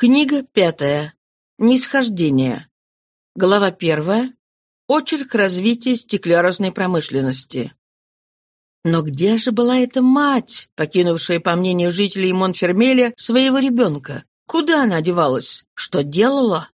Книга пятая. Нисхождение. Глава первая. Очерк развития стеклярусной промышленности. Но где же была эта мать, покинувшая, по мнению жителей Монфермеля, своего ребенка? Куда она одевалась? Что делала?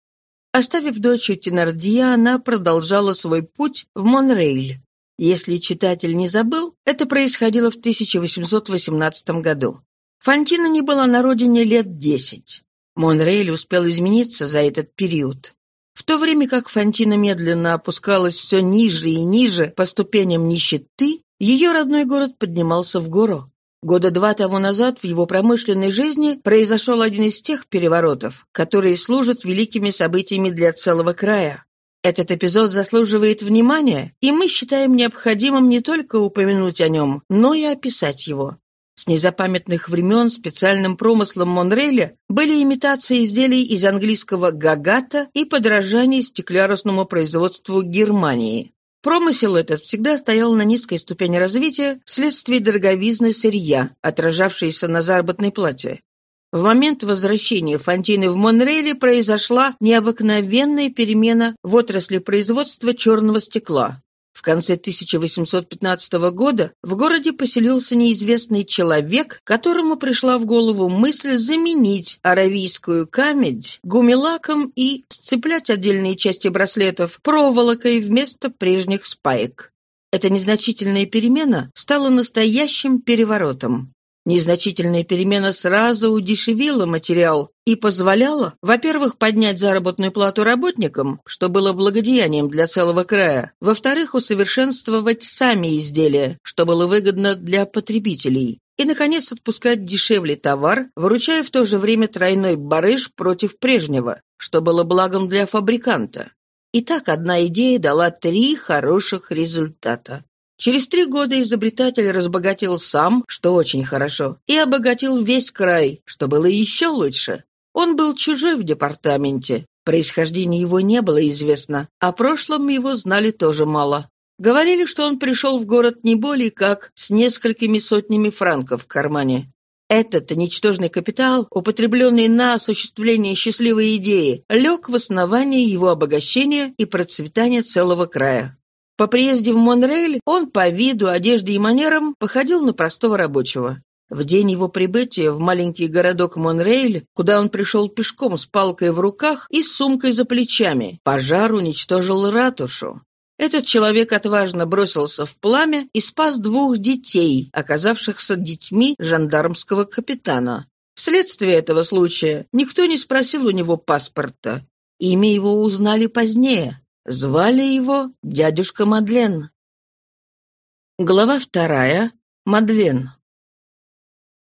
Оставив дочь у Тенардия, она продолжала свой путь в Монрейль. Если читатель не забыл, это происходило в 1818 году. Фантина не была на родине лет десять. Монрейль успел измениться за этот период. В то время как Фантина медленно опускалась все ниже и ниже по ступеням нищеты, ее родной город поднимался в гору. Года два тому назад в его промышленной жизни произошел один из тех переворотов, которые служат великими событиями для целого края. Этот эпизод заслуживает внимания, и мы считаем необходимым не только упомянуть о нем, но и описать его. С незапамятных времен специальным промыслом Монреля были имитации изделий из английского гагата и подражание стеклярусному производству Германии. Промысел этот всегда стоял на низкой ступени развития вследствие дороговизны сырья, отражавшейся на заработной плате. В момент возвращения Фонтины в Монрейле произошла необыкновенная перемена в отрасли производства черного стекла. В конце 1815 года в городе поселился неизвестный человек, которому пришла в голову мысль заменить аравийскую камедь гумилаком и сцеплять отдельные части браслетов проволокой вместо прежних спаек. Эта незначительная перемена стала настоящим переворотом. Незначительная перемена сразу удешевила материал и позволяла, во-первых, поднять заработную плату работникам, что было благодеянием для целого края, во-вторых, усовершенствовать сами изделия, что было выгодно для потребителей, и, наконец, отпускать дешевле товар, выручая в то же время тройной барыш против прежнего, что было благом для фабриканта. И так одна идея дала три хороших результата. Через три года изобретатель разбогател сам, что очень хорошо, и обогатил весь край, что было еще лучше. Он был чужой в департаменте. Происхождение его не было известно, а прошлом его знали тоже мало. Говорили, что он пришел в город не более как с несколькими сотнями франков в кармане. Этот ничтожный капитал, употребленный на осуществление счастливой идеи, лег в основание его обогащения и процветания целого края. По приезде в Монрейль он по виду, одежде и манерам походил на простого рабочего. В день его прибытия в маленький городок Монрейль, куда он пришел пешком с палкой в руках и с сумкой за плечами, пожар уничтожил ратушу. Этот человек отважно бросился в пламя и спас двух детей, оказавшихся детьми жандармского капитана. Вследствие этого случая никто не спросил у него паспорта. Имя его узнали позднее. Звали его дядюшка Мадлен. Глава вторая. Мадлен.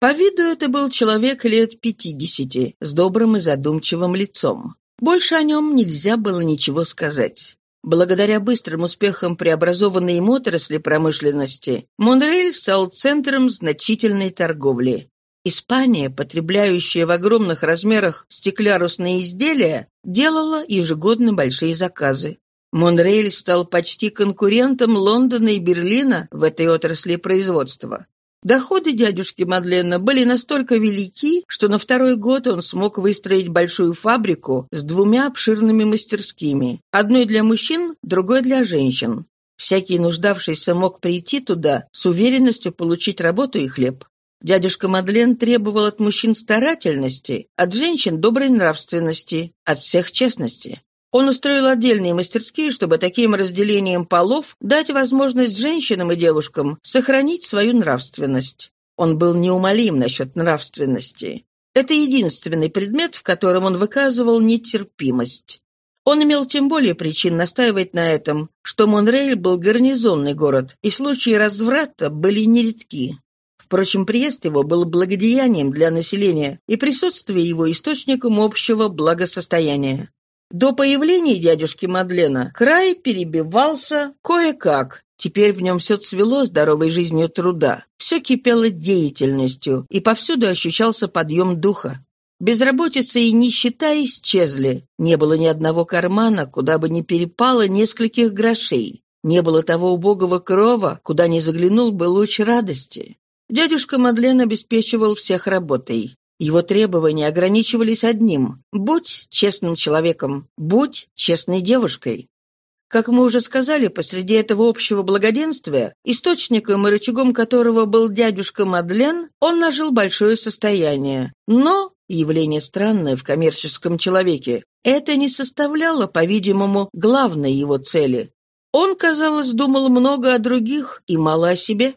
По виду это был человек лет пятидесяти, с добрым и задумчивым лицом. Больше о нем нельзя было ничего сказать. Благодаря быстрым успехам преобразованной им отрасли промышленности, Монреаль стал центром значительной торговли. Испания, потребляющая в огромных размерах стеклярусные изделия, делала ежегодно большие заказы. Монрейль стал почти конкурентом Лондона и Берлина в этой отрасли производства. Доходы дядюшки Мадлена были настолько велики, что на второй год он смог выстроить большую фабрику с двумя обширными мастерскими, одной для мужчин, другой для женщин. Всякий нуждавшийся мог прийти туда с уверенностью получить работу и хлеб. Дядюшка Мадлен требовал от мужчин старательности, от женщин доброй нравственности, от всех честности. Он устроил отдельные мастерские, чтобы таким разделением полов дать возможность женщинам и девушкам сохранить свою нравственность. Он был неумолим насчет нравственности. Это единственный предмет, в котором он выказывал нетерпимость. Он имел тем более причин настаивать на этом, что Монрейль был гарнизонный город, и случаи разврата были нередки. Впрочем, приезд его был благодеянием для населения и присутствие его источником общего благосостояния. До появления дядюшки Мадлена край перебивался кое-как. Теперь в нем все цвело здоровой жизнью труда, все кипело деятельностью, и повсюду ощущался подъем духа. Безработица и нищета исчезли. Не было ни одного кармана, куда бы не перепало нескольких грошей. Не было того убогого крова, куда не заглянул бы луч радости. Дядюшка Мадлен обеспечивал всех работой. Его требования ограничивались одним – будь честным человеком, будь честной девушкой. Как мы уже сказали, посреди этого общего благоденствия, источником и рычагом которого был дядюшка Мадлен, он нажил большое состояние. Но, явление странное в коммерческом человеке, это не составляло, по-видимому, главной его цели. Он, казалось, думал много о других и мало о себе.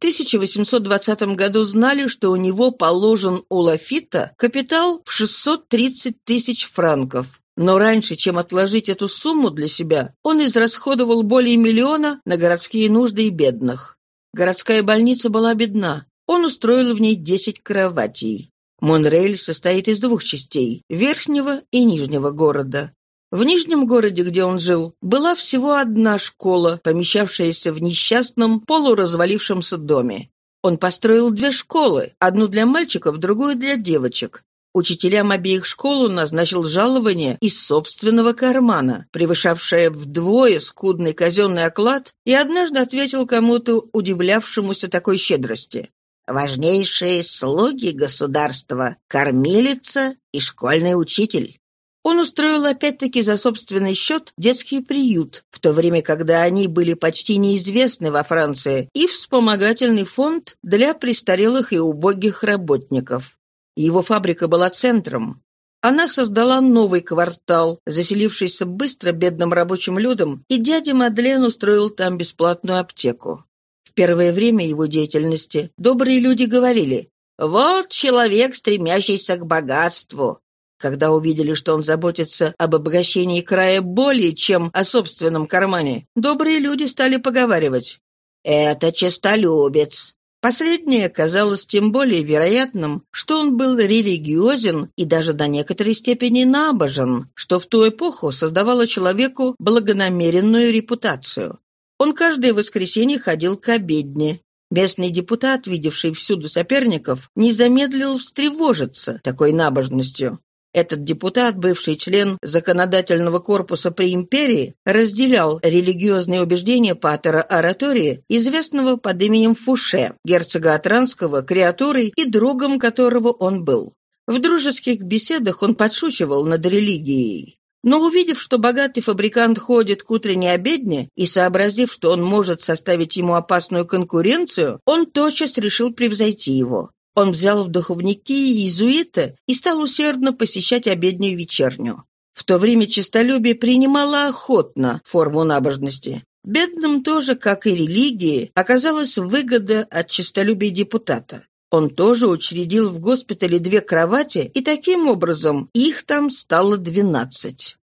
В 1820 году знали, что у него положен у Лафита капитал в 630 тысяч франков. Но раньше, чем отложить эту сумму для себя, он израсходовал более миллиона на городские нужды и бедных. Городская больница была бедна. Он устроил в ней 10 кроватей. Монрейль состоит из двух частей – верхнего и нижнего города. В Нижнем городе, где он жил, была всего одна школа, помещавшаяся в несчастном, полуразвалившемся доме. Он построил две школы, одну для мальчиков, другую для девочек. Учителям обеих школ он назначил жалование из собственного кармана, превышавшее вдвое скудный казенный оклад, и однажды ответил кому-то, удивлявшемуся такой щедрости. «Важнейшие слуги государства — кормилица и школьный учитель». Он устроил опять-таки за собственный счет детский приют, в то время, когда они были почти неизвестны во Франции, и вспомогательный фонд для престарелых и убогих работников. Его фабрика была центром. Она создала новый квартал, заселившийся быстро бедным рабочим людям, и дядя Мадлен устроил там бесплатную аптеку. В первое время его деятельности добрые люди говорили «Вот человек, стремящийся к богатству. Когда увидели, что он заботится об обогащении края более, чем о собственном кармане, добрые люди стали поговаривать. «Это честолюбец». Последнее казалось тем более вероятным, что он был религиозен и даже до некоторой степени набожен, что в ту эпоху создавало человеку благонамеренную репутацию. Он каждое воскресенье ходил к обедне. Местный депутат, видевший всюду соперников, не замедлил встревожиться такой набожностью. Этот депутат, бывший член законодательного корпуса при империи, разделял религиозные убеждения патера оратории, известного под именем Фуше, герцога Атранского, креатурой и другом которого он был. В дружеских беседах он подшучивал над религией. Но увидев, что богатый фабрикант ходит к утренней обедне, и сообразив, что он может составить ему опасную конкуренцию, он тотчас решил превзойти его. Он взял в духовники иезуита и стал усердно посещать обеднюю вечерню. В то время честолюбие принимало охотно форму набожности. Бедным тоже, как и религии, оказалась выгода от честолюбия депутата. Он тоже учредил в госпитале две кровати, и таким образом их там стало двенадцать.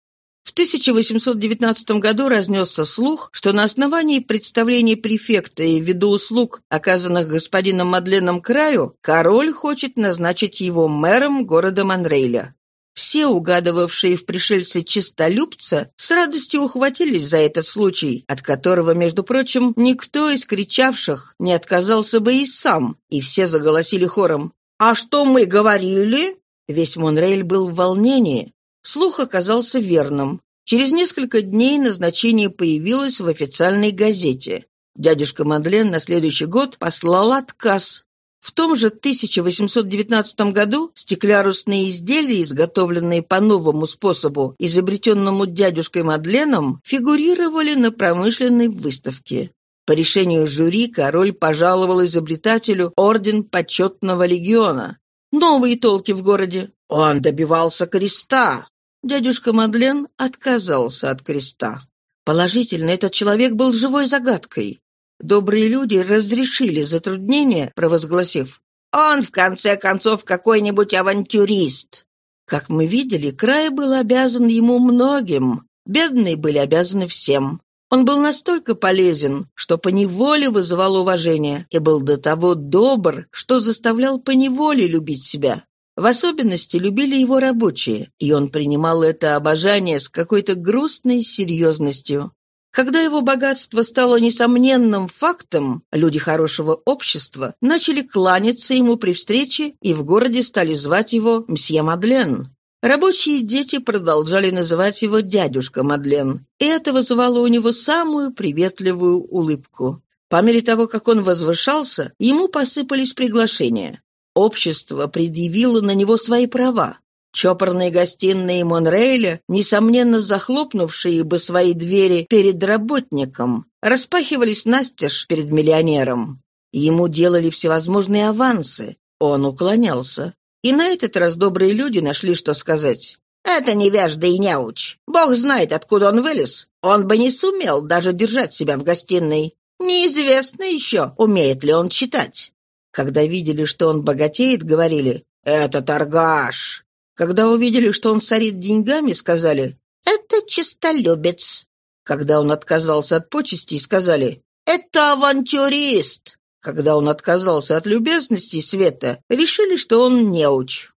В 1819 году разнесся слух, что на основании представлений префекта и ввиду услуг, оказанных господином Мадленом Краю, король хочет назначить его мэром города Монрейля. Все, угадывавшие в пришельце чистолюбца, с радостью ухватились за этот случай, от которого, между прочим, никто из кричавших не отказался бы и сам, и все заголосили хором. «А что мы говорили?» Весь Монрейль был в волнении. Слух оказался верным. Через несколько дней назначение появилось в официальной газете. Дядюшка Мадлен на следующий год послал отказ. В том же 1819 году стеклярусные изделия, изготовленные по новому способу, изобретенному дядюшкой Мадленом, фигурировали на промышленной выставке. По решению жюри король пожаловал изобретателю орден почетного легиона. Новые толки в городе. Он добивался креста. Дядюшка Мадлен отказался от креста. Положительно, этот человек был живой загадкой. Добрые люди разрешили затруднение, провозгласив «Он, в конце концов, какой-нибудь авантюрист». Как мы видели, край был обязан ему многим, бедные были обязаны всем. Он был настолько полезен, что поневоле вызывал уважение, и был до того добр, что заставлял поневоле любить себя. В особенности любили его рабочие, и он принимал это обожание с какой-то грустной серьезностью. Когда его богатство стало несомненным фактом, люди хорошего общества начали кланяться ему при встрече и в городе стали звать его «Мсье Мадлен». Рабочие дети продолжали называть его «дядюшка Мадлен», и это вызывало у него самую приветливую улыбку. По мере того, как он возвышался, ему посыпались приглашения. Общество предъявило на него свои права. Чопорные гостиные Монрейля, несомненно захлопнувшие бы свои двери перед работником, распахивались настежь перед миллионером. Ему делали всевозможные авансы. Он уклонялся. И на этот раз добрые люди нашли, что сказать. «Это невежда и неуч. Бог знает, откуда он вылез. Он бы не сумел даже держать себя в гостиной. Неизвестно еще, умеет ли он читать». Когда видели, что он богатеет, говорили «Это торгаш». Когда увидели, что он сорит деньгами, сказали «Это чистолюбец». Когда он отказался от почестей, сказали «Это авантюрист». Когда он отказался от любезностей света, решили, что он неуч.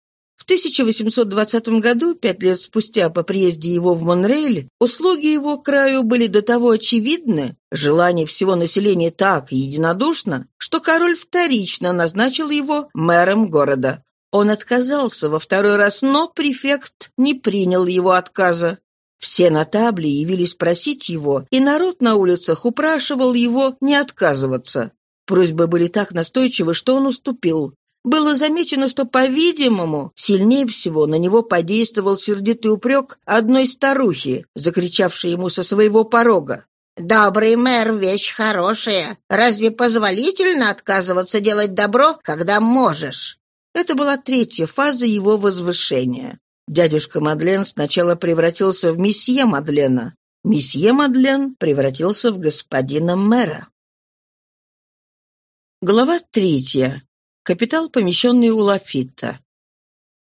В 1820 году, пять лет спустя по приезде его в Монрейль, услуги его краю были до того очевидны, желание всего населения так единодушно, что король вторично назначил его мэром города. Он отказался во второй раз, но префект не принял его отказа. Все на табле явились просить его, и народ на улицах упрашивал его не отказываться. Просьбы были так настойчивы, что он уступил. Было замечено, что, по-видимому, сильнее всего на него подействовал сердитый упрек одной старухи, закричавшей ему со своего порога. «Добрый мэр — вещь хорошая. Разве позволительно отказываться делать добро, когда можешь? Это была третья фаза его возвышения. Дядюшка Мадлен сначала превратился в месье Мадлена. Месье Мадлен превратился в господина мэра. Глава третья. Капитал, помещенный у Лафита.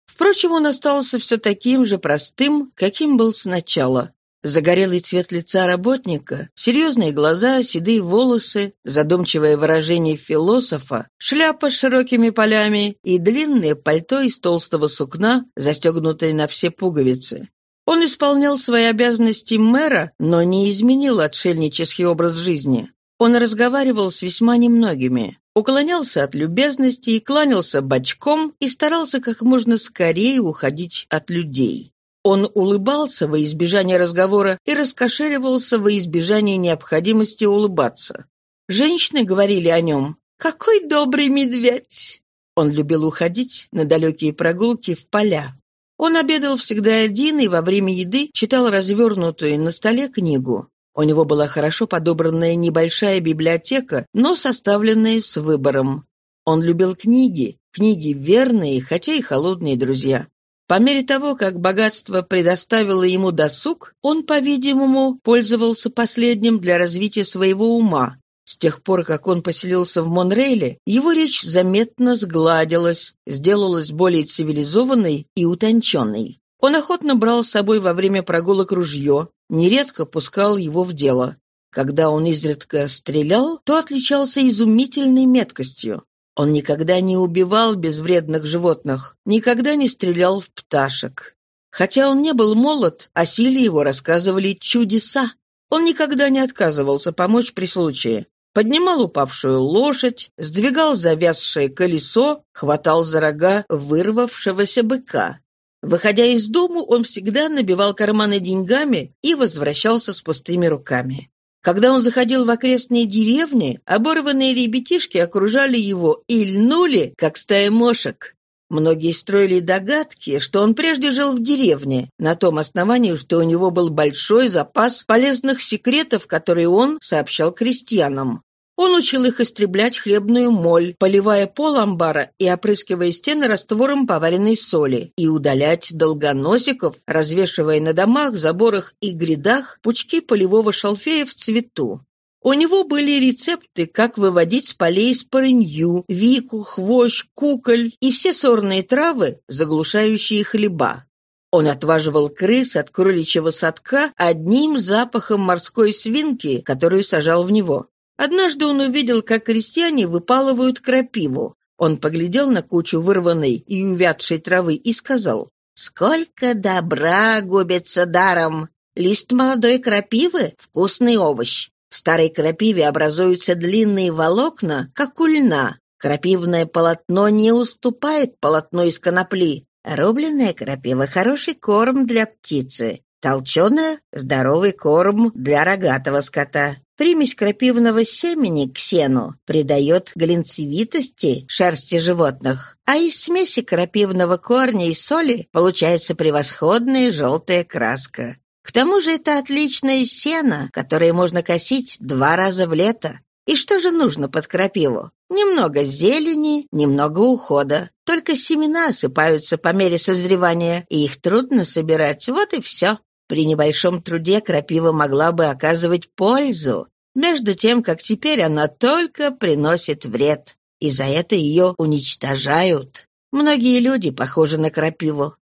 Впрочем, он остался все таким же простым, каким был сначала. Загорелый цвет лица работника, серьезные глаза, седые волосы, задумчивое выражение философа, шляпа с широкими полями и длинное пальто из толстого сукна, застегнутое на все пуговицы. Он исполнял свои обязанности мэра, но не изменил отшельнический образ жизни. Он разговаривал с весьма немногими, уклонялся от любезности и кланялся бочком и старался как можно скорее уходить от людей. Он улыбался во избежание разговора и раскошеливался во избежание необходимости улыбаться. Женщины говорили о нем «Какой добрый медведь!» Он любил уходить на далекие прогулки в поля. Он обедал всегда один и во время еды читал развернутую на столе книгу. У него была хорошо подобранная небольшая библиотека, но составленная с выбором. Он любил книги, книги верные, хотя и холодные друзья. По мере того, как богатство предоставило ему досуг, он, по-видимому, пользовался последним для развития своего ума. С тех пор, как он поселился в Монрейле, его речь заметно сгладилась, сделалась более цивилизованной и утонченной. Он охотно брал с собой во время прогулок ружье, нередко пускал его в дело. Когда он изредка стрелял, то отличался изумительной меткостью. Он никогда не убивал безвредных животных, никогда не стрелял в пташек. Хотя он не был молод, о силе его рассказывали чудеса. Он никогда не отказывался помочь при случае. Поднимал упавшую лошадь, сдвигал завязшее колесо, хватал за рога вырвавшегося быка. Выходя из дому, он всегда набивал карманы деньгами и возвращался с пустыми руками. Когда он заходил в окрестные деревни, оборванные ребятишки окружали его и льнули, как стая мошек. Многие строили догадки, что он прежде жил в деревне, на том основании, что у него был большой запас полезных секретов, которые он сообщал крестьянам. Он учил их истреблять хлебную моль, поливая пол амбара и опрыскивая стены раствором поваренной соли, и удалять долгоносиков, развешивая на домах, заборах и грядах пучки полевого шалфея в цвету. У него были рецепты, как выводить с полей спорынью, вику, хвощ, куколь и все сорные травы, заглушающие хлеба. Он отваживал крыс от кроличьего садка одним запахом морской свинки, которую сажал в него. Однажды он увидел, как крестьяне выпалывают крапиву. Он поглядел на кучу вырванной и увядшей травы и сказал, «Сколько добра губится даром! Лист молодой крапивы — вкусный овощ. В старой крапиве образуются длинные волокна, как у льна. Крапивное полотно не уступает полотну из конопли. Рубленная крапива — хороший корм для птицы. Толченое – здоровый корм для рогатого скота. Примесь крапивного семени к сену придает глинцевитости шерсти животных, а из смеси крапивного корня и соли получается превосходная желтая краска. К тому же это отличное сено, которое можно косить два раза в лето. И что же нужно под крапиву? Немного зелени, немного ухода. Только семена осыпаются по мере созревания, и их трудно собирать. Вот и все. При небольшом труде крапива могла бы оказывать пользу, между тем, как теперь она только приносит вред, и за это ее уничтожают. Многие люди похожи на крапиву.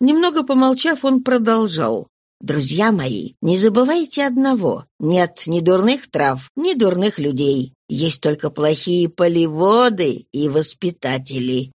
Немного помолчав, он продолжал. «Друзья мои, не забывайте одного. Нет ни дурных трав, ни дурных людей. Есть только плохие полеводы и воспитатели.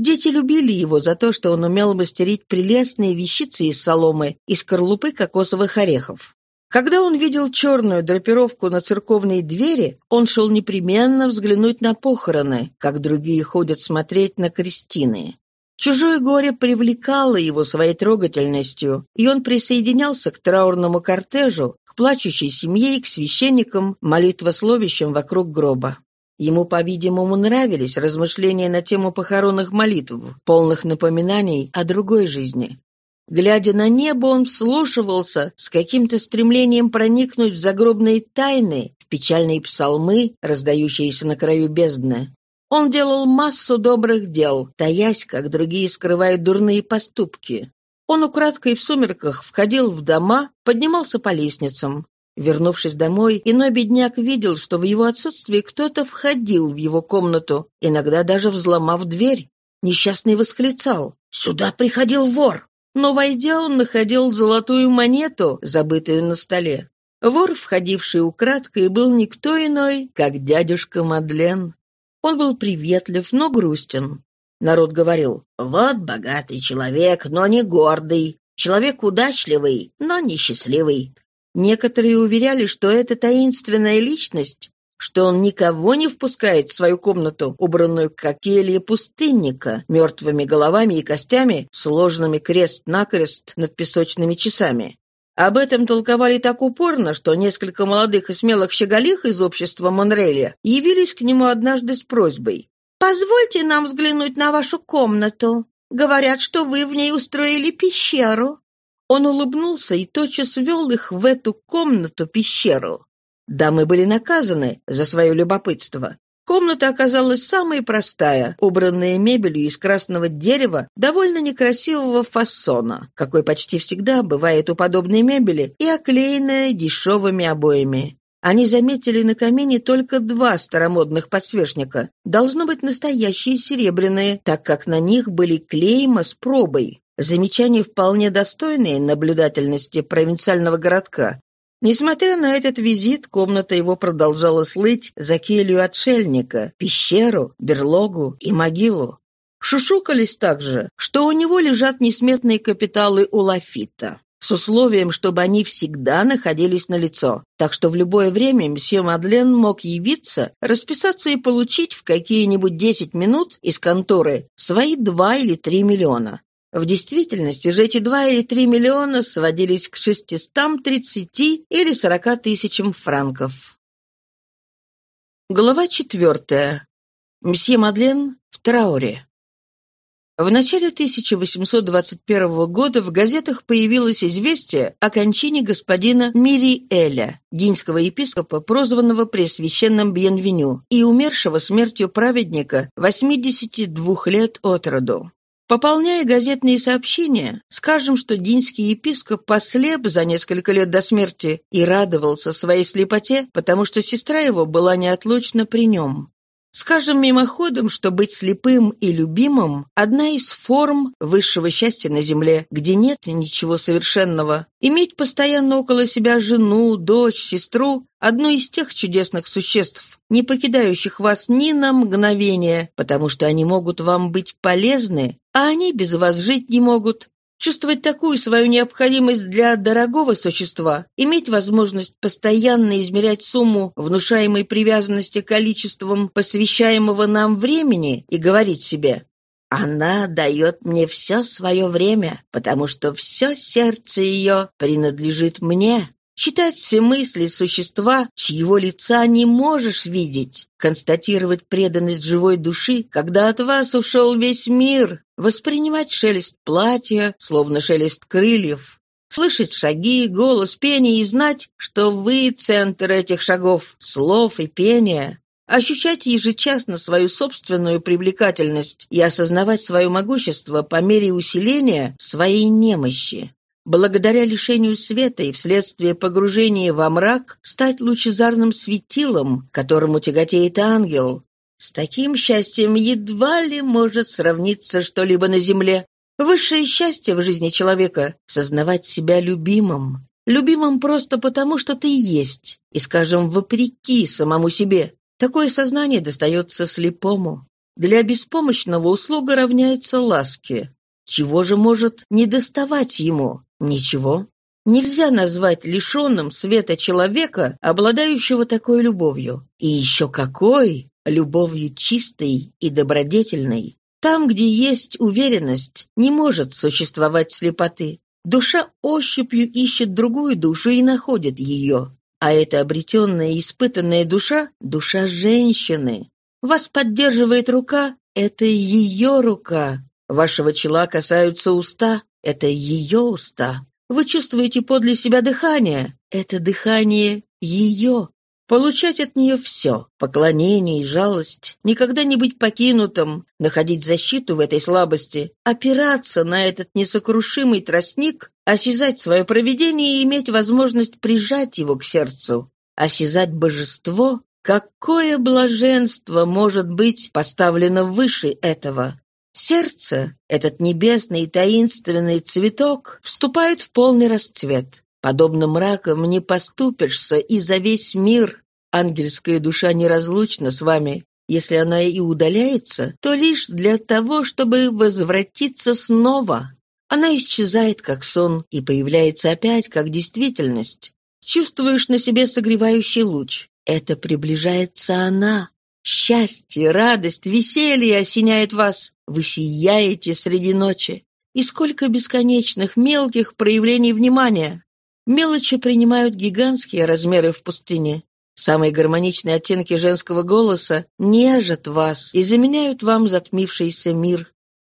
Дети любили его за то, что он умел мастерить прелестные вещицы из соломы и скорлупы кокосовых орехов. Когда он видел черную драпировку на церковной двери, он шел непременно взглянуть на похороны, как другие ходят смотреть на крестины. Чужое горе привлекало его своей трогательностью, и он присоединялся к траурному кортежу, к плачущей семье и к священникам, молитвословящим вокруг гроба. Ему, по-видимому, нравились размышления на тему похоронных молитв, полных напоминаний о другой жизни. Глядя на небо, он вслушивался с каким-то стремлением проникнуть в загробные тайны, в печальные псалмы, раздающиеся на краю бездны. Он делал массу добрых дел, таясь, как другие скрывают дурные поступки. Он украдкой в сумерках входил в дома, поднимался по лестницам. Вернувшись домой, иной бедняк видел, что в его отсутствии кто-то входил в его комнату, иногда даже взломав дверь. Несчастный восклицал «Сюда приходил вор!» Но, войдя, он находил золотую монету, забытую на столе. Вор, входивший украдкой, был никто иной, как дядюшка Мадлен. Он был приветлив, но грустен. Народ говорил «Вот богатый человек, но не гордый, человек удачливый, но несчастливый. Некоторые уверяли, что это таинственная личность, что он никого не впускает в свою комнату, убранную как келья пустынника, мертвыми головами и костями, сложенными крест-накрест над песочными часами. Об этом толковали так упорно, что несколько молодых и смелых щеголих из общества Монреля явились к нему однажды с просьбой. «Позвольте нам взглянуть на вашу комнату. Говорят, что вы в ней устроили пещеру». Он улыбнулся и тотчас вел их в эту комнату-пещеру. Дамы были наказаны за свое любопытство. Комната оказалась самой простая, убранная мебелью из красного дерева довольно некрасивого фасона, какой почти всегда бывает у подобной мебели, и оклеенная дешевыми обоями. Они заметили на камине только два старомодных подсвечника. Должно быть настоящие серебряные, так как на них были клейма с пробой. Замечание вполне достойное наблюдательности провинциального городка. Несмотря на этот визит, комната его продолжала слыть за келью отшельника, пещеру, берлогу и могилу. Шушукались также, что у него лежат несметные капиталы у Лафита, с условием, чтобы они всегда находились на лицо, так что в любое время мсье Мадлен мог явиться, расписаться и получить в какие-нибудь десять минут из конторы свои два или три миллиона. В действительности же эти 2 или 3 миллиона сводились к 630 или 40 тысячам франков. Глава четвертая. Мсье Мадлен в трауре. В начале 1821 года в газетах появилось известие о кончине господина Мириэля, динского епископа, прозванного Пресвященным Бьенвеню, и умершего смертью праведника 82 лет от роду. Пополняя газетные сообщения, скажем, что динский епископ послеп за несколько лет до смерти и радовался своей слепоте, потому что сестра его была неотлучно при нем. Скажем мимоходом, что быть слепым и любимым – одна из форм высшего счастья на земле, где нет ничего совершенного. Иметь постоянно около себя жену, дочь, сестру – одно из тех чудесных существ, не покидающих вас ни на мгновение, потому что они могут вам быть полезны, а они без вас жить не могут. Чувствовать такую свою необходимость для дорогого существа, иметь возможность постоянно измерять сумму внушаемой привязанности количеством посвящаемого нам времени и говорить себе Она дает мне все свое время, потому что все сердце ее принадлежит мне. Читать все мысли существа, чьего лица не можешь видеть, констатировать преданность живой души, когда от вас ушел весь мир, воспринимать шелест платья, словно шелест крыльев, слышать шаги, голос, пение и знать, что вы центр этих шагов, слов и пения, ощущать ежечасно свою собственную привлекательность и осознавать свое могущество по мере усиления своей немощи. Благодаря лишению света и вследствие погружения во мрак стать лучезарным светилом, которому тяготеет ангел. С таким счастьем едва ли может сравниться что-либо на земле. Высшее счастье в жизни человека — сознавать себя любимым. Любимым просто потому, что ты есть, и, скажем, вопреки самому себе. Такое сознание достается слепому. Для беспомощного услуга равняется ласке. Чего же может не доставать ему? Ничего. Нельзя назвать лишенным света человека, обладающего такой любовью. И еще какой! Любовью чистой и добродетельной. Там, где есть уверенность, не может существовать слепоты. Душа ощупью ищет другую душу и находит ее. А эта обретенная и испытанная душа — душа женщины. Вас поддерживает рука — это ее рука. Вашего чела касаются уста — это ее уста. Вы чувствуете подле себя дыхание — это дыхание ее. Получать от нее все — поклонение и жалость, никогда не быть покинутым, находить защиту в этой слабости, опираться на этот несокрушимый тростник, осязать свое провидение и иметь возможность прижать его к сердцу, осязать божество, какое блаженство может быть поставлено выше этого. Сердце, этот небесный и таинственный цветок, вступает в полный расцвет. Подобно мракам не поступишься и за весь мир. Ангельская душа неразлучна с вами. Если она и удаляется, то лишь для того, чтобы возвратиться снова. Она исчезает, как сон, и появляется опять, как действительность. Чувствуешь на себе согревающий луч. Это приближается она. Счастье, радость, веселье осеняет вас. Вы сияете среди ночи. И сколько бесконечных мелких проявлений внимания. Мелочи принимают гигантские размеры в пустыне. Самые гармоничные оттенки женского голоса нежат вас и заменяют вам затмившийся мир.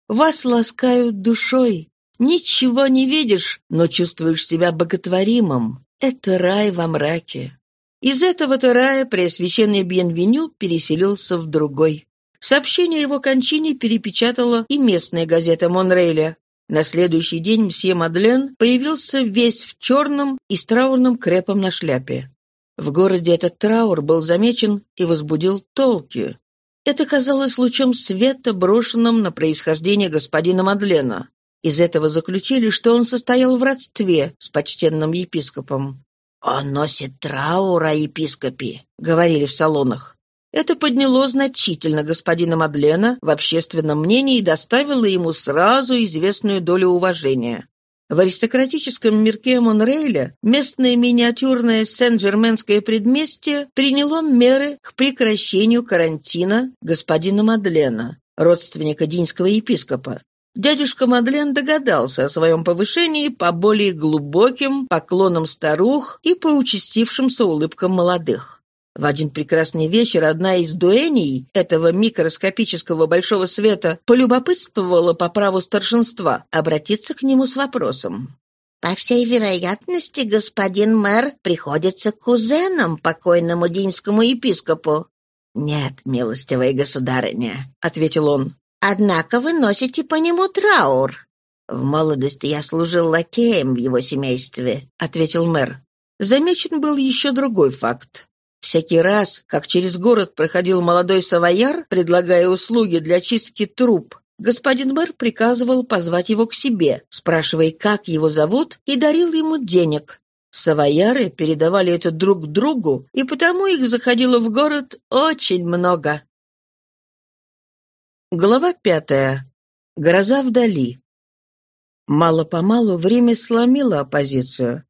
Вас ласкают душой. Ничего не видишь, но чувствуешь себя боготворимым. Это рай во мраке. Из этого-то рая Преосвященный Бьенвеню переселился в другой. Сообщение о его кончине перепечатала и местная газета Монрейля. На следующий день мсье Мадлен появился весь в черном и с траурным крепом на шляпе. В городе этот траур был замечен и возбудил толки. Это казалось лучом света, брошенным на происхождение господина Мадлена. Из этого заключили, что он состоял в родстве с почтенным епископом. «Он носит траур о епископе», — говорили в салонах. Это подняло значительно господина Мадлена в общественном мнении и доставило ему сразу известную долю уважения. В аристократическом мирке Монрейля местное миниатюрное Сен-Жерменское предместье приняло меры к прекращению карантина господина Мадлена, родственника динского епископа. Дядюшка Мадлен догадался о своем повышении по более глубоким поклонам старух и по участившимся улыбкам молодых. В один прекрасный вечер одна из дуэней этого микроскопического большого света полюбопытствовала по праву старшинства обратиться к нему с вопросом. «По всей вероятности, господин мэр приходится кузеном покойному динскому епископу». «Нет, милостивая государыня», — ответил он. «Однако вы носите по нему траур». «В молодости я служил лакеем в его семействе», — ответил мэр. Замечен был еще другой факт. Всякий раз, как через город проходил молодой савояр, предлагая услуги для чистки труб, господин мэр приказывал позвать его к себе, спрашивая, как его зовут, и дарил ему денег. Савояры передавали это друг другу, и потому их заходило в город очень много. Глава пятая. Гроза вдали. Мало-помалу время сломило оппозицию.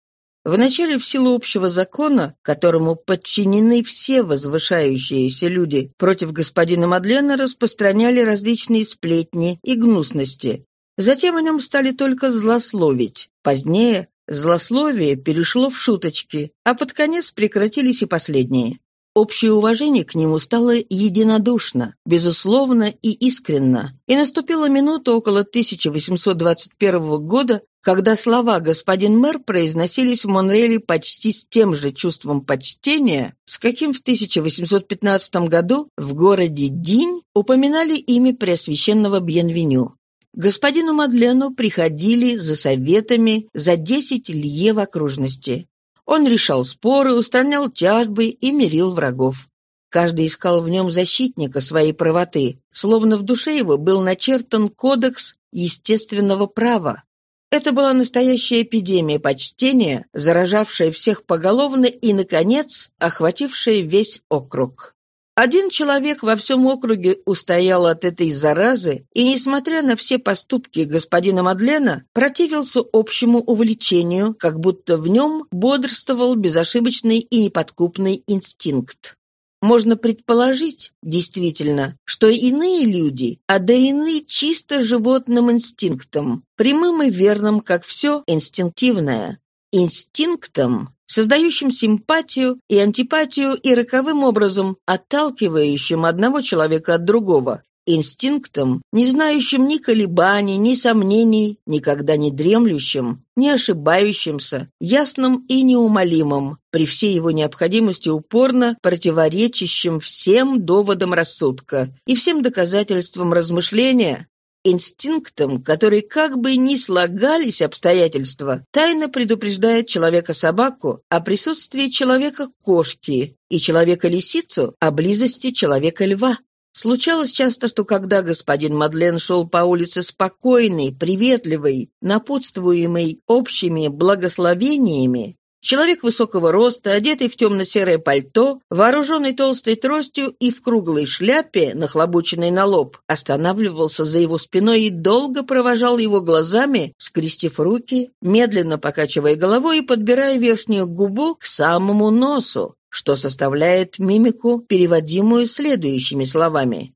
Вначале в силу общего закона, которому подчинены все возвышающиеся люди, против господина Мадлена распространяли различные сплетни и гнусности. Затем о нем стали только злословить. Позднее злословие перешло в шуточки, а под конец прекратились и последние. Общее уважение к нему стало единодушно, безусловно и искренно, и наступила минута около 1821 года, когда слова «господин мэр» произносились в Монреале почти с тем же чувством почтения, с каким в 1815 году в городе Динь упоминали имя Преосвященного Бьенвеню. Господину Мадлену приходили за советами за 10 лье в окружности. Он решал споры, устранял тяжбы и мирил врагов. Каждый искал в нем защитника своей правоты, словно в душе его был начертан кодекс естественного права. Это была настоящая эпидемия почтения, заражавшая всех поголовно и, наконец, охватившая весь округ. Один человек во всем округе устоял от этой заразы и, несмотря на все поступки господина Мадлена, противился общему увлечению, как будто в нем бодрствовал безошибочный и неподкупный инстинкт. Можно предположить, действительно, что иные люди одарены чисто животным инстинктом, прямым и верным, как все инстинктивное. Инстинктом, создающим симпатию и антипатию и роковым образом отталкивающим одного человека от другого, инстинктом, не знающим ни колебаний, ни сомнений, никогда не дремлющим, не ошибающимся, ясным и неумолимым, при всей его необходимости упорно противоречащим всем доводам рассудка и всем доказательствам размышления, инстинктом, который, как бы ни слагались обстоятельства, тайно предупреждает человека-собаку о присутствии человека-кошки и человека-лисицу о близости человека-льва. Случалось часто, что когда господин Мадлен шел по улице спокойный, приветливый, напутствуемый общими благословениями, Человек высокого роста, одетый в темно-серое пальто, вооруженный толстой тростью и в круглой шляпе, нахлобученной на лоб, останавливался за его спиной и долго провожал его глазами, скрестив руки, медленно покачивая головой и подбирая верхнюю губу к самому носу, что составляет мимику, переводимую следующими словами.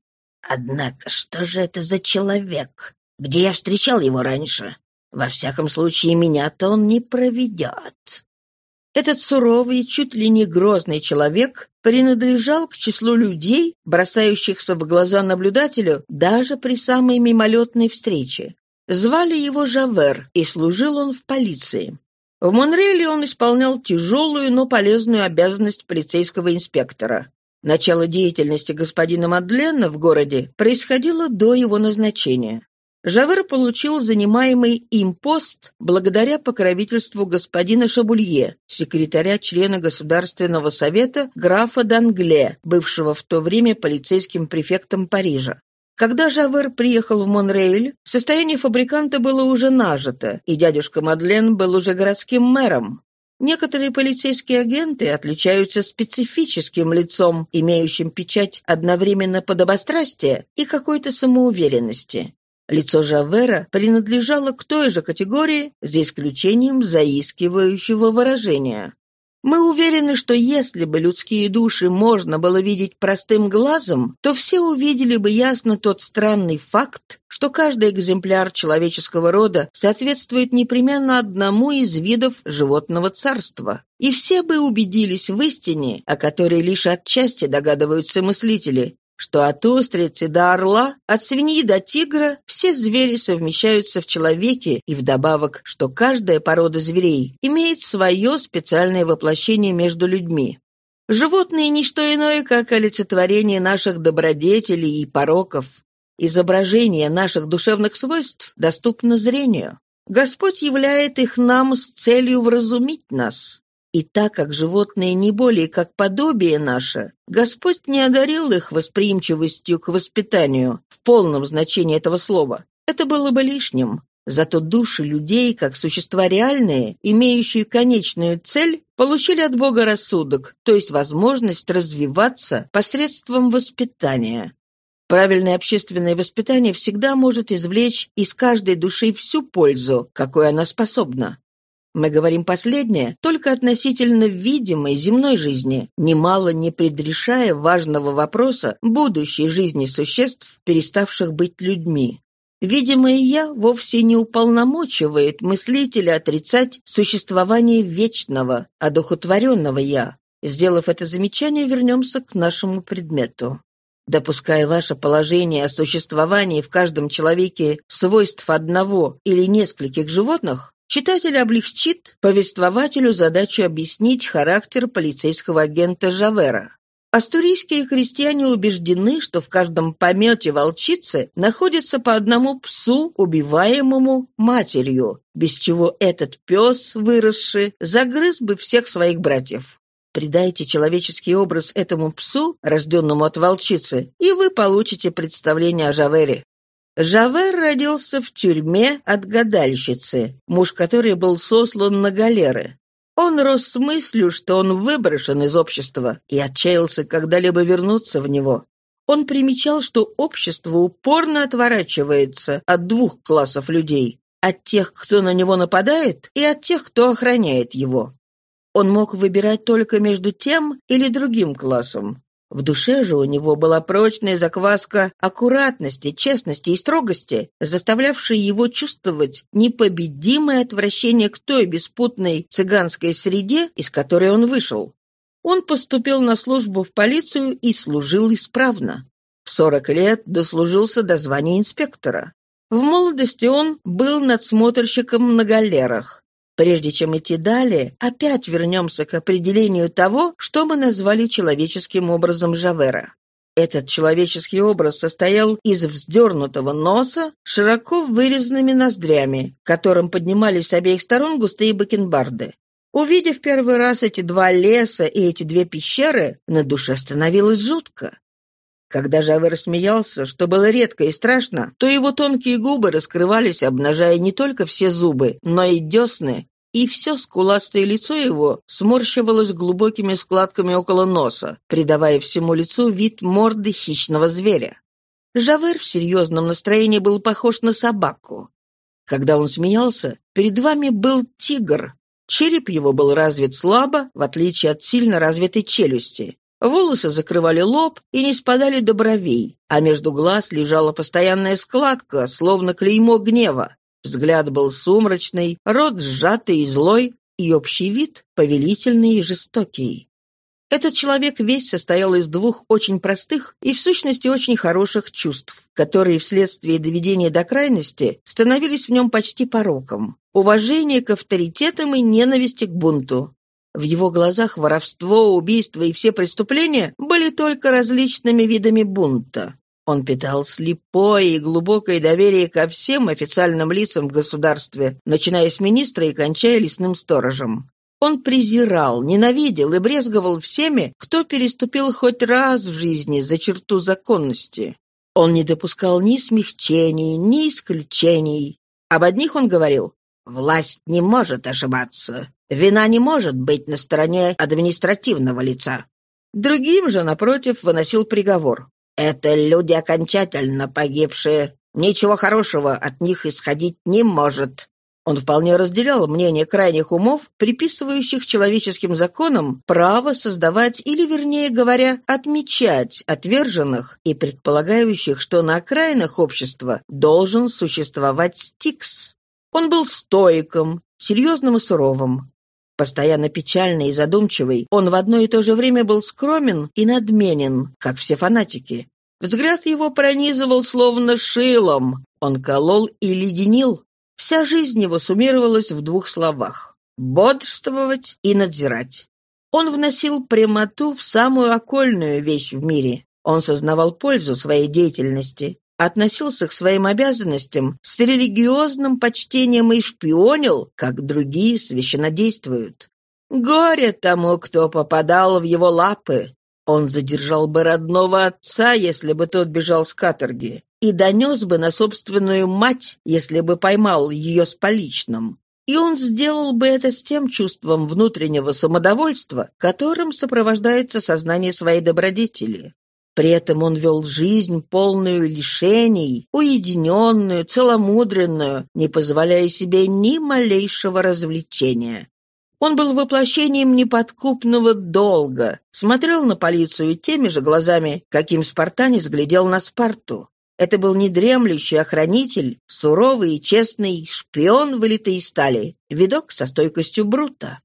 «Однако, что же это за человек? Где я встречал его раньше? Во всяком случае, меня-то он не проведет». Этот суровый, чуть ли не грозный человек принадлежал к числу людей, бросающихся в глаза наблюдателю даже при самой мимолетной встрече. Звали его Жавер, и служил он в полиции. В Монреале он исполнял тяжелую, но полезную обязанность полицейского инспектора. Начало деятельности господина Мадлена в городе происходило до его назначения. Жавер получил занимаемый им пост благодаря покровительству господина Шабулье, секретаря-члена Государственного совета графа Дангле, бывшего в то время полицейским префектом Парижа. Когда Жавер приехал в Монрейль, состояние фабриканта было уже нажито, и дядюшка Мадлен был уже городским мэром. Некоторые полицейские агенты отличаются специфическим лицом, имеющим печать одновременно подобострастия и какой-то самоуверенности. Лицо Жавера принадлежало к той же категории, за исключением заискивающего выражения. Мы уверены, что если бы людские души можно было видеть простым глазом, то все увидели бы ясно тот странный факт, что каждый экземпляр человеческого рода соответствует непременно одному из видов животного царства. И все бы убедились в истине, о которой лишь отчасти догадываются мыслители, что от устрицы до орла, от свиньи до тигра все звери совмещаются в человеке, и вдобавок, что каждая порода зверей имеет свое специальное воплощение между людьми. Животные – не что иное, как олицетворение наших добродетелей и пороков. Изображение наших душевных свойств доступно зрению. Господь являет их нам с целью вразумить нас. И так как животные не более как подобие наше, Господь не одарил их восприимчивостью к воспитанию в полном значении этого слова. Это было бы лишним. Зато души людей, как существа реальные, имеющие конечную цель, получили от Бога рассудок, то есть возможность развиваться посредством воспитания. Правильное общественное воспитание всегда может извлечь из каждой души всю пользу, какой она способна. Мы говорим последнее только относительно видимой земной жизни, немало не предрешая важного вопроса будущей жизни существ, переставших быть людьми. Видимое «я» вовсе не уполномочивает мыслителя отрицать существование вечного, одухотворенного «я». Сделав это замечание, вернемся к нашему предмету. Допуская ваше положение о существовании в каждом человеке свойств одного или нескольких животных, Читатель облегчит повествователю задачу объяснить характер полицейского агента Жавера. Астурийские крестьяне убеждены, что в каждом помете волчицы находится по одному псу, убиваемому матерью, без чего этот пес, выросший, загрыз бы всех своих братьев. Придайте человеческий образ этому псу, рожденному от волчицы, и вы получите представление о Жавере. Жавер родился в тюрьме от гадальщицы, муж которой был сослан на галеры. Он рос с мыслью, что он выброшен из общества, и отчаялся когда-либо вернуться в него. Он примечал, что общество упорно отворачивается от двух классов людей – от тех, кто на него нападает, и от тех, кто охраняет его. Он мог выбирать только между тем или другим классом. В душе же у него была прочная закваска аккуратности, честности и строгости, заставлявшая его чувствовать непобедимое отвращение к той беспутной цыганской среде, из которой он вышел. Он поступил на службу в полицию и служил исправно. В 40 лет дослужился до звания инспектора. В молодости он был надсмотрщиком на галерах. Прежде чем идти далее, опять вернемся к определению того, что мы назвали человеческим образом Жавера. Этот человеческий образ состоял из вздернутого носа, широко вырезанными ноздрями, которым поднимались с обеих сторон густые бакенбарды. Увидев первый раз эти два леса и эти две пещеры, на душе становилось жутко. Когда Жавер смеялся, что было редко и страшно, то его тонкие губы раскрывались, обнажая не только все зубы, но и десны, и все скуластое лицо его сморщивалось глубокими складками около носа, придавая всему лицу вид морды хищного зверя. Жавер в серьезном настроении был похож на собаку. Когда он смеялся, перед вами был тигр. Череп его был развит слабо, в отличие от сильно развитой челюсти. Волосы закрывали лоб и не спадали до бровей, а между глаз лежала постоянная складка, словно клеймо гнева. Взгляд был сумрачный, рот сжатый и злой, и общий вид повелительный и жестокий. Этот человек весь состоял из двух очень простых и, в сущности, очень хороших чувств, которые вследствие доведения до крайности становились в нем почти пороком. Уважение к авторитетам и ненависти к бунту. В его глазах воровство, убийство и все преступления были только различными видами бунта. Он питал слепое и глубокое доверие ко всем официальным лицам в государстве, начиная с министра и кончая лесным сторожем. Он презирал, ненавидел и брезговал всеми, кто переступил хоть раз в жизни за черту законности. Он не допускал ни смягчений, ни исключений. Об одних он говорил «Власть не может ошибаться, вина не может быть на стороне административного лица». Другим же, напротив, выносил приговор. Это люди окончательно погибшие. Ничего хорошего от них исходить не может. Он вполне разделял мнение крайних умов, приписывающих человеческим законам право создавать или, вернее говоря, отмечать отверженных и предполагающих, что на окраинах общества должен существовать стикс. Он был стоиком, серьезным и суровым. Постоянно печальный и задумчивый, он в одно и то же время был скромен и надменен, как все фанатики. Взгляд его пронизывал словно шилом. Он колол и леденил. Вся жизнь его суммировалась в двух словах — бодрствовать и надзирать. Он вносил прямоту в самую окольную вещь в мире. Он сознавал пользу своей деятельности, относился к своим обязанностям с религиозным почтением и шпионил, как другие священодействуют. Горе тому, кто попадал в его лапы. Он задержал бы родного отца, если бы тот бежал с каторги, и донес бы на собственную мать, если бы поймал ее с поличным. И он сделал бы это с тем чувством внутреннего самодовольства, которым сопровождается сознание своей добродетели. При этом он вел жизнь, полную лишений, уединенную, целомудренную, не позволяя себе ни малейшего развлечения. Он был воплощением неподкупного долга, смотрел на полицию теми же глазами, каким спартанец глядел на Спарту. Это был недремлющий охранитель, суровый и честный шпион, вылитый из стали, видок со стойкостью Брута.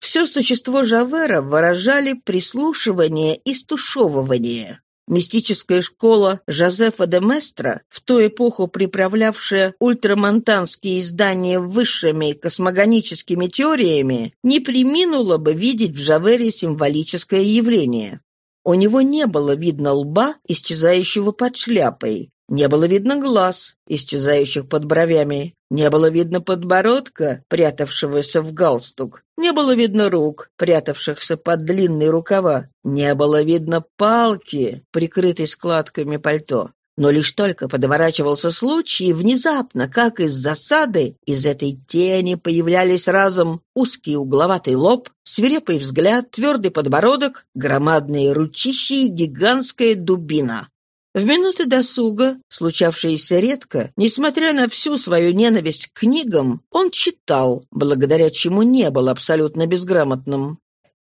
Все существо Жавера выражали прислушивание и стушевывание. Мистическая школа Жозефа де Местро, в ту эпоху приправлявшая ультрамонтанские издания высшими космогоническими теориями, не приминула бы видеть в Жавере символическое явление. У него не было видно лба, исчезающего под шляпой, не было видно глаз, исчезающих под бровями. Не было видно подбородка, прятавшегося в галстук. Не было видно рук, прятавшихся под длинные рукава. Не было видно палки, прикрытой складками пальто. Но лишь только подворачивался случай, внезапно, как из засады, из этой тени появлялись разом узкий угловатый лоб, свирепый взгляд, твердый подбородок, громадные ручищи и гигантская дубина. В минуты досуга, случавшиеся редко, несмотря на всю свою ненависть к книгам, он читал, благодаря чему не был абсолютно безграмотным.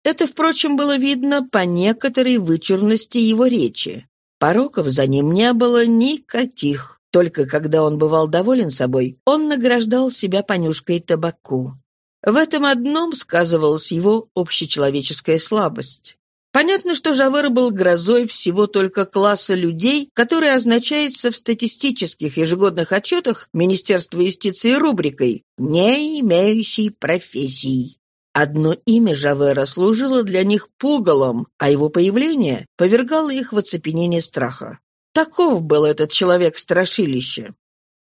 Это, впрочем, было видно по некоторой вычурности его речи. Пороков за ним не было никаких. Только когда он бывал доволен собой, он награждал себя понюшкой табаку. В этом одном сказывалась его общечеловеческая слабость. Понятно, что Жавер был грозой всего только класса людей, который означается в статистических ежегодных отчетах Министерства юстиции рубрикой «не имеющий профессий». Одно имя Жавера служило для них пугалом, а его появление повергало их в оцепенение страха. Таков был этот человек-страшилище.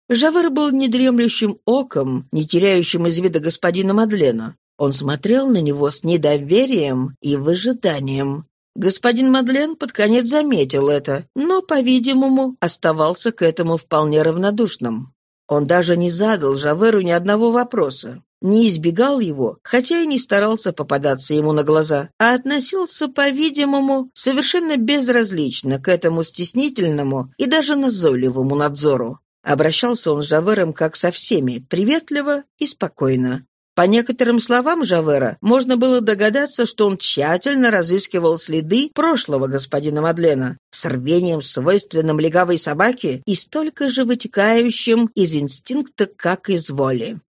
Жавер был недремлющим оком, не теряющим из вида господина Мадлена. Он смотрел на него с недоверием и выжиданием. Господин Мадлен под конец заметил это, но, по-видимому, оставался к этому вполне равнодушным. Он даже не задал Жаверу ни одного вопроса, не избегал его, хотя и не старался попадаться ему на глаза, а относился, по-видимому, совершенно безразлично к этому стеснительному и даже назойливому надзору. Обращался он с Жавером как со всеми, приветливо и спокойно. По некоторым словам Жавера можно было догадаться, что он тщательно разыскивал следы прошлого господина Мадлена с рвением, свойственным легавой собаке и столько же вытекающим из инстинкта, как из воли.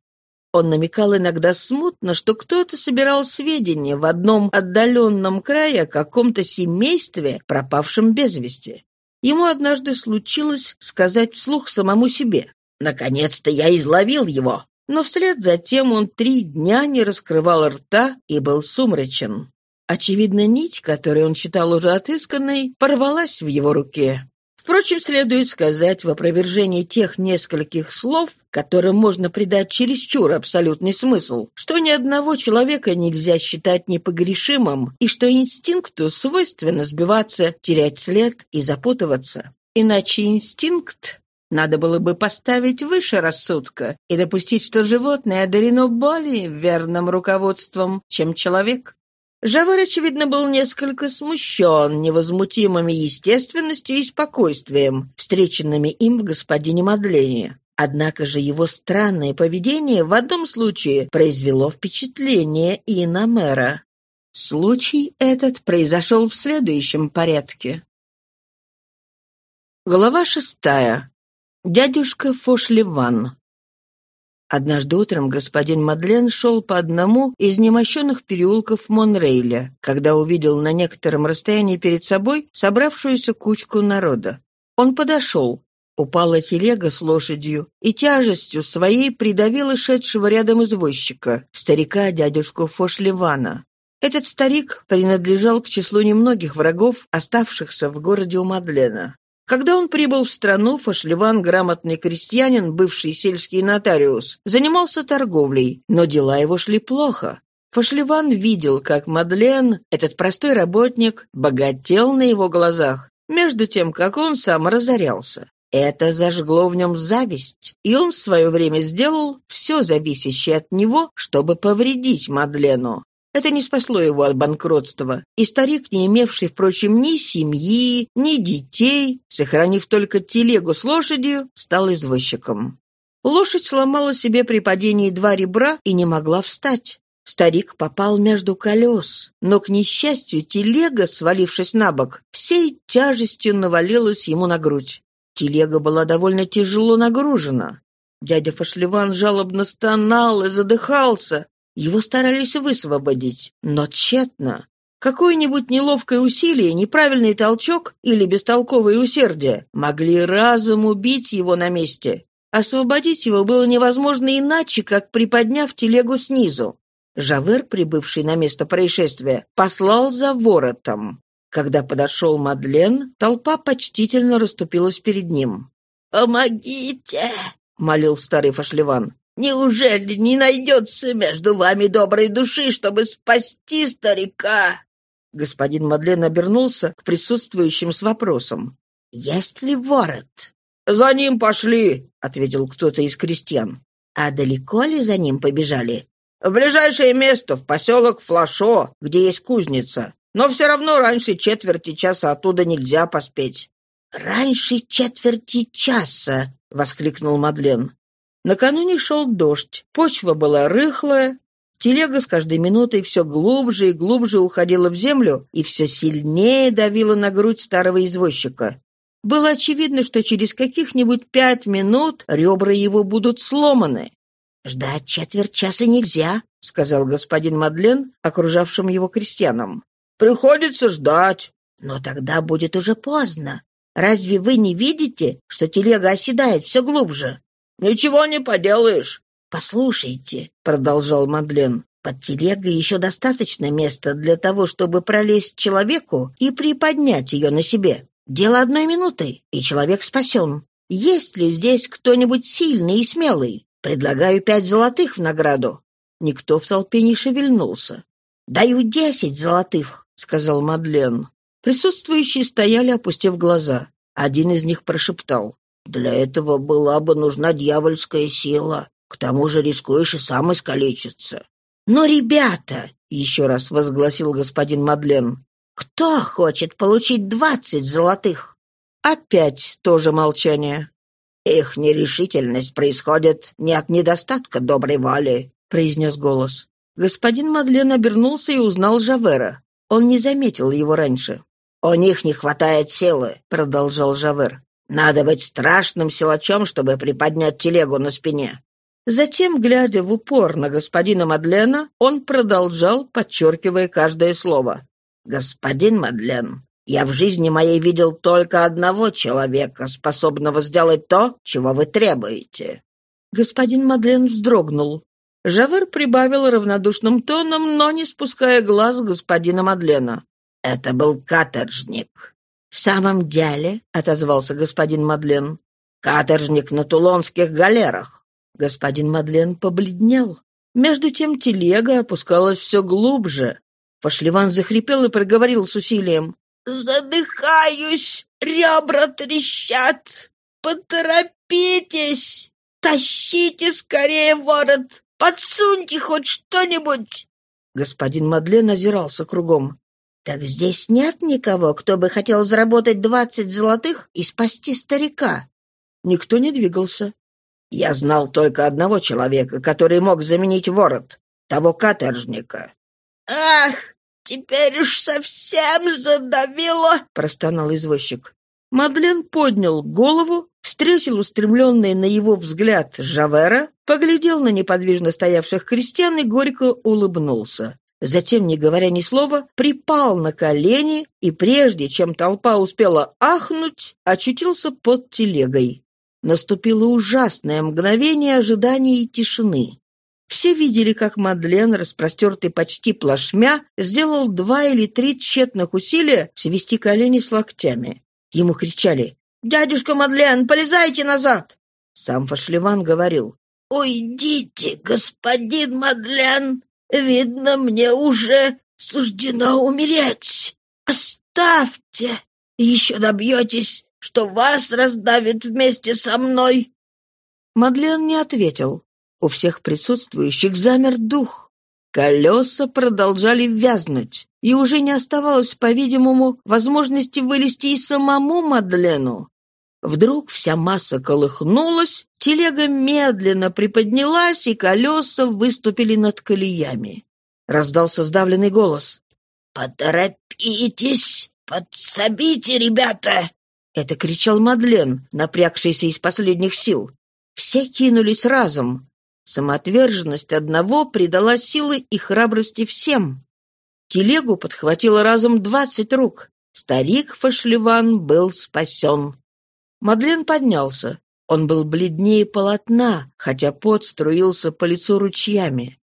Он намекал иногда смутно, что кто-то собирал сведения в одном отдаленном крае о каком-то семействе, пропавшем без вести. Ему однажды случилось сказать вслух самому себе «Наконец-то я изловил его!» Но вслед за тем он три дня не раскрывал рта и был сумрачен. Очевидно, нить, которую он считал уже отысканной, порвалась в его руке. Впрочем, следует сказать в опровержении тех нескольких слов, которым можно придать чересчур абсолютный смысл, что ни одного человека нельзя считать непогрешимым, и что инстинкту свойственно сбиваться, терять след и запутываться. Иначе инстинкт надо было бы поставить выше рассудка и допустить, что животное одарено более верным руководством, чем человек. Жавер, очевидно, был несколько смущен невозмутимыми естественностью и спокойствием, встреченными им в господине Мадлене. Однако же его странное поведение в одном случае произвело впечатление и на мэра. Случай этот произошел в следующем порядке. Глава шестая. Дядюшка Фошлеван. Однажды утром господин Мадлен шел по одному из немощенных переулков Монрейля, когда увидел на некотором расстоянии перед собой собравшуюся кучку народа. Он подошел. Упала телега с лошадью и тяжестью своей придавила шедшего рядом извозчика, старика дядюшку Фошлевана. Этот старик принадлежал к числу немногих врагов, оставшихся в городе у Мадлена. Когда он прибыл в страну, Фашливан, грамотный крестьянин, бывший сельский нотариус, занимался торговлей, но дела его шли плохо. Фашливан видел, как Мадлен, этот простой работник, богател на его глазах, между тем, как он сам разорялся. Это зажгло в нем зависть, и он в свое время сделал все зависящее от него, чтобы повредить Мадлену. Это не спасло его от банкротства, и старик, не имевший, впрочем, ни семьи, ни детей, сохранив только телегу с лошадью, стал извозчиком. Лошадь сломала себе при падении два ребра и не могла встать. Старик попал между колес, но, к несчастью, телега, свалившись на бок, всей тяжестью навалилась ему на грудь. Телега была довольно тяжело нагружена. Дядя Фашлеван жалобно стонал и задыхался. Его старались высвободить, но тщетно. Какое-нибудь неловкое усилие, неправильный толчок или бестолковое усердие могли разом убить его на месте. Освободить его было невозможно иначе, как приподняв телегу снизу. Жавер, прибывший на место происшествия, послал за воротом. Когда подошел Мадлен, толпа почтительно расступилась перед ним. «Помогите!» — молил старый Фашлеван. «Неужели не найдется между вами доброй души, чтобы спасти старика?» Господин Мадлен обернулся к присутствующим с вопросом. «Есть ли ворот?» «За ним пошли», — ответил кто-то из крестьян. «А далеко ли за ним побежали?» «В ближайшее место, в поселок Флашо, где есть кузница. Но все равно раньше четверти часа оттуда нельзя поспеть». «Раньше четверти часа!» — воскликнул Мадлен. Накануне шел дождь, почва была рыхлая, телега с каждой минутой все глубже и глубже уходила в землю и все сильнее давила на грудь старого извозчика. Было очевидно, что через каких-нибудь пять минут ребра его будут сломаны. «Ждать четверть часа нельзя», — сказал господин Мадлен, окружавшим его крестьянам. «Приходится ждать». «Но тогда будет уже поздно. Разве вы не видите, что телега оседает все глубже?» «Ничего не поделаешь». «Послушайте», — продолжал Мадлен, «под телегой еще достаточно места для того, чтобы пролезть человеку и приподнять ее на себе. Дело одной минуты, и человек спасен. Есть ли здесь кто-нибудь сильный и смелый? Предлагаю пять золотых в награду». Никто в толпе не шевельнулся. «Даю десять золотых», — сказал Мадлен. Присутствующие стояли, опустив глаза. Один из них прошептал. «Для этого была бы нужна дьявольская сила. К тому же рискуешь и сам искалечиться». «Но, ребята!» — еще раз возгласил господин Мадлен. «Кто хочет получить двадцать золотых?» Опять тоже молчание. «Их нерешительность происходит не от недостатка доброй воли», — произнес голос. Господин Мадлен обернулся и узнал Жавера. Он не заметил его раньше. «У них не хватает силы», — продолжал Жавер. «Надо быть страшным силачом, чтобы приподнять телегу на спине». Затем, глядя в упор на господина Мадлена, он продолжал, подчеркивая каждое слово. «Господин Мадлен, я в жизни моей видел только одного человека, способного сделать то, чего вы требуете». Господин Мадлен вздрогнул. Жавер прибавил равнодушным тоном, но не спуская глаз господина Мадлена. Это был каторжник. «В самом деле», — отозвался господин Мадлен, — «каторжник на тулонских галерах». Господин Мадлен побледнел. Между тем телега опускалась все глубже. Фашливан захрипел и проговорил с усилием. «Задыхаюсь! Ребра трещат! Поторопитесь! Тащите скорее ворот! Подсуньте хоть что-нибудь!» Господин Мадлен озирался кругом. «Так здесь нет никого, кто бы хотел заработать двадцать золотых и спасти старика?» Никто не двигался. «Я знал только одного человека, который мог заменить ворот, того каторжника». «Ах, теперь уж совсем задавило!» — простонал извозчик. Мадлен поднял голову, встретил устремленный на его взгляд Жавера, поглядел на неподвижно стоявших крестьян и горько улыбнулся. Затем, не говоря ни слова, припал на колени и, прежде чем толпа успела ахнуть, очутился под телегой. Наступило ужасное мгновение ожидания и тишины. Все видели, как Мадлен, распростертый почти плашмя, сделал два или три тщетных усилия свести колени с локтями. Ему кричали «Дядюшка Мадлен, полезайте назад!» Сам Фашлеван говорил «Уйдите, господин Мадлен!» Видно, мне уже суждено умереть. Оставьте, еще добьетесь, что вас раздавит вместе со мной». Мадлен не ответил. У всех присутствующих замер дух. Колеса продолжали вязнуть, и уже не оставалось, по-видимому, возможности вылезти и самому Мадлену. Вдруг вся масса колыхнулась, телега медленно приподнялась, и колеса выступили над колеями. Раздался сдавленный голос. «Поторопитесь! Подсобите, ребята!» Это кричал Мадлен, напрягшийся из последних сил. Все кинулись разом. Самоотверженность одного придала силы и храбрости всем. Телегу подхватило разом двадцать рук. Старик Фашливан был спасен. Мадлен поднялся. Он был бледнее полотна, хотя пот струился по лицу ручьями.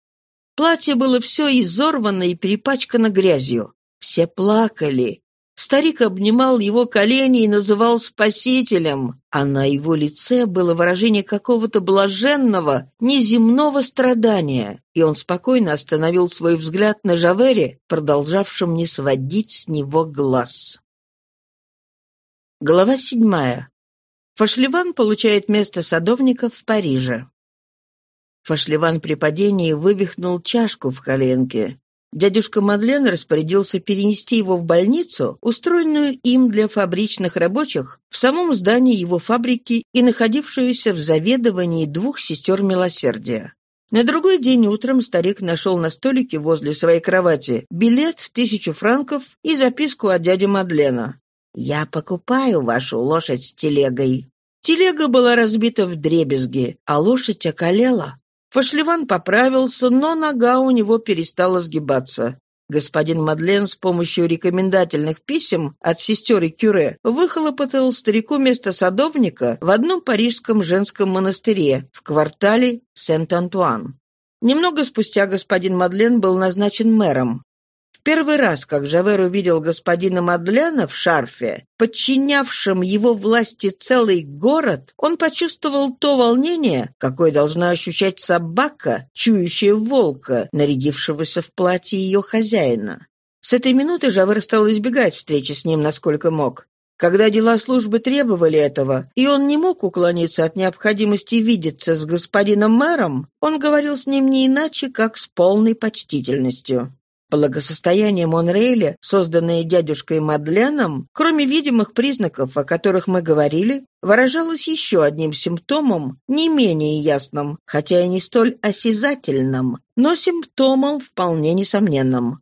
Платье было все изорвано и перепачкано грязью. Все плакали. Старик обнимал его колени и называл спасителем, а на его лице было выражение какого-то блаженного, неземного страдания, и он спокойно остановил свой взгляд на Жавере, продолжавшем не сводить с него глаз. Глава седьмая. Фашливан получает место садовника в Париже. Фашливан при падении вывихнул чашку в коленке. Дядюшка Мадлен распорядился перенести его в больницу, устроенную им для фабричных рабочих, в самом здании его фабрики и находившуюся в заведовании двух сестер милосердия. На другой день утром старик нашел на столике возле своей кровати билет в тысячу франков и записку от дяди Мадлена. «Я покупаю вашу лошадь с телегой». Телега была разбита в дребезги, а лошадь околела. Фашливан поправился, но нога у него перестала сгибаться. Господин Мадлен с помощью рекомендательных писем от сестер и кюре выхлопотал старику место садовника в одном парижском женском монастыре в квартале Сент-Антуан. Немного спустя господин Мадлен был назначен мэром. Первый раз, как Жавер увидел господина Мадляна в шарфе, подчинявшем его власти целый город, он почувствовал то волнение, какое должна ощущать собака, чующая волка, нарядившегося в платье ее хозяина. С этой минуты Жавер стал избегать встречи с ним насколько мог. Когда дела службы требовали этого, и он не мог уклониться от необходимости видеться с господином мэром, он говорил с ним не иначе, как с полной почтительностью. Благосостояние Монрейля, созданное дядюшкой Мадленом, кроме видимых признаков, о которых мы говорили, выражалось еще одним симптомом, не менее ясным, хотя и не столь осязательным, но симптомом вполне несомненным.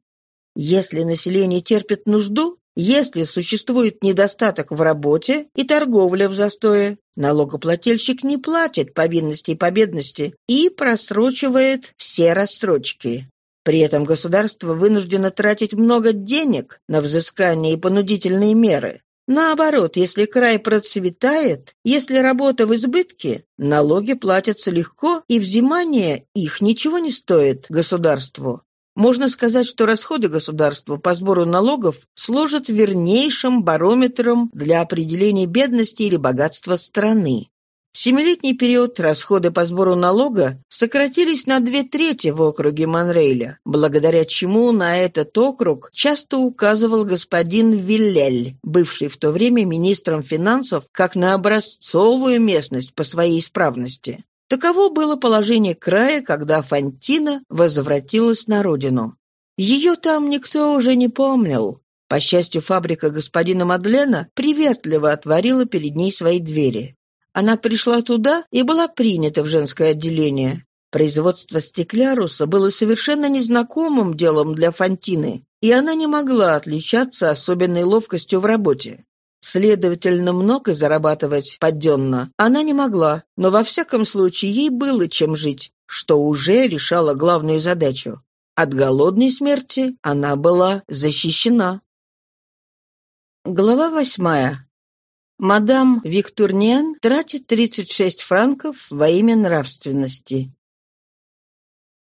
Если население терпит нужду, если существует недостаток в работе и торговля в застое, налогоплательщик не платит по бедности и просрочивает все рассрочки. При этом государство вынуждено тратить много денег на взыскание и понудительные меры. Наоборот, если край процветает, если работа в избытке, налоги платятся легко, и взимание их ничего не стоит государству. Можно сказать, что расходы государства по сбору налогов служат вернейшим барометром для определения бедности или богатства страны. Семилетний период расходы по сбору налога сократились на две трети в округе Монрейля, благодаря чему на этот округ часто указывал господин Виллель, бывший в то время министром финансов, как на образцовую местность по своей исправности. Таково было положение края, когда Фантина возвратилась на родину. Ее там никто уже не помнил. По счастью, фабрика господина Мадлена приветливо отворила перед ней свои двери. Она пришла туда и была принята в женское отделение. Производство стекляруса было совершенно незнакомым делом для Фантины, и она не могла отличаться особенной ловкостью в работе. Следовательно, много зарабатывать подденно она не могла, но во всяком случае ей было чем жить, что уже решало главную задачу. От голодной смерти она была защищена. Глава восьмая. Мадам Виктурниан тратит 36 франков во имя нравственности.